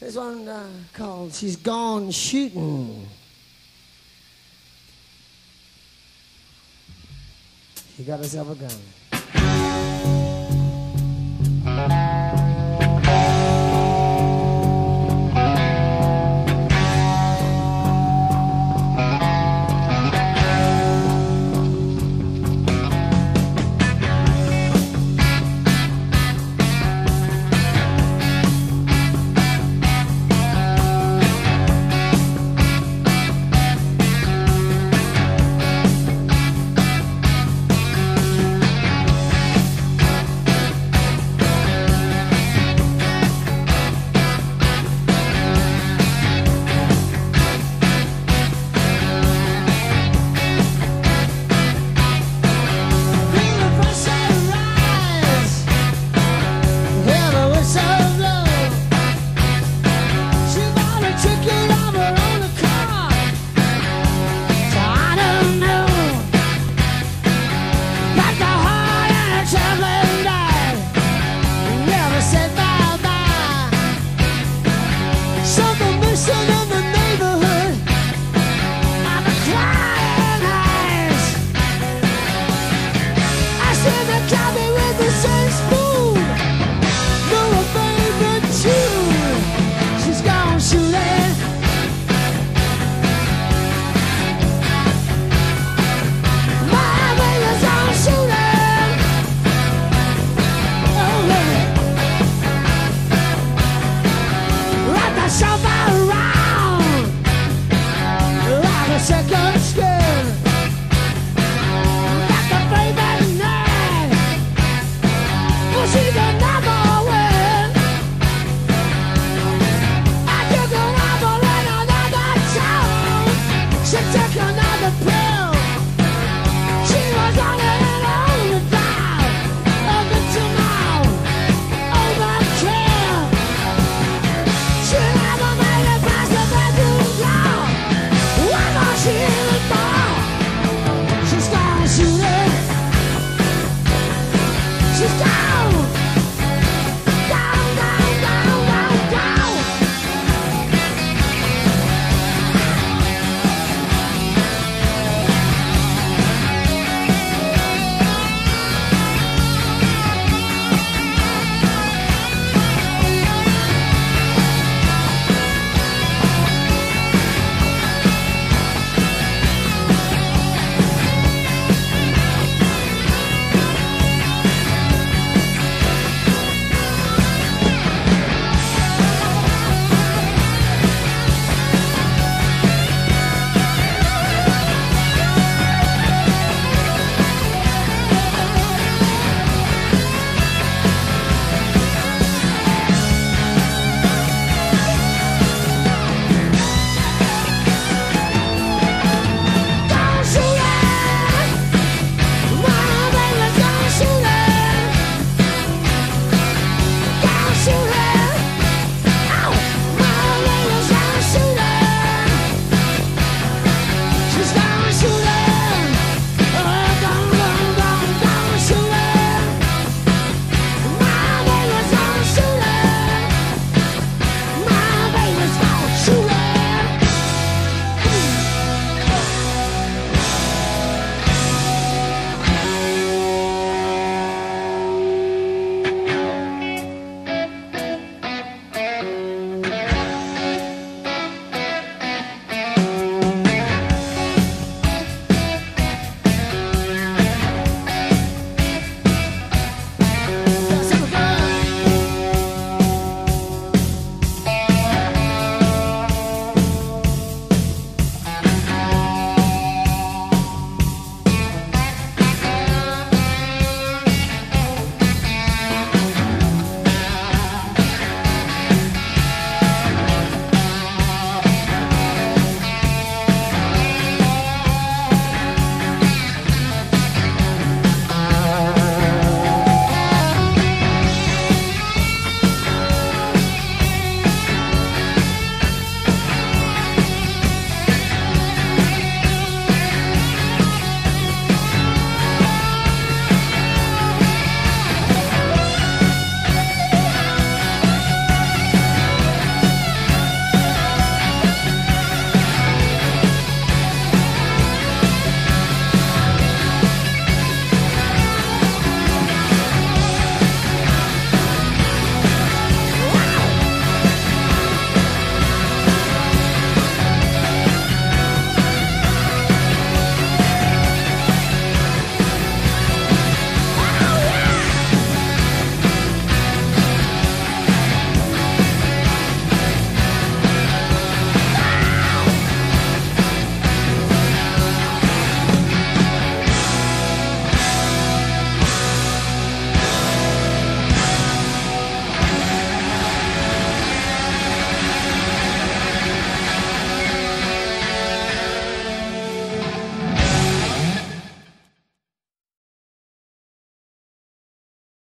There's one uh, called She's Gone Shooting. He got himself a gun.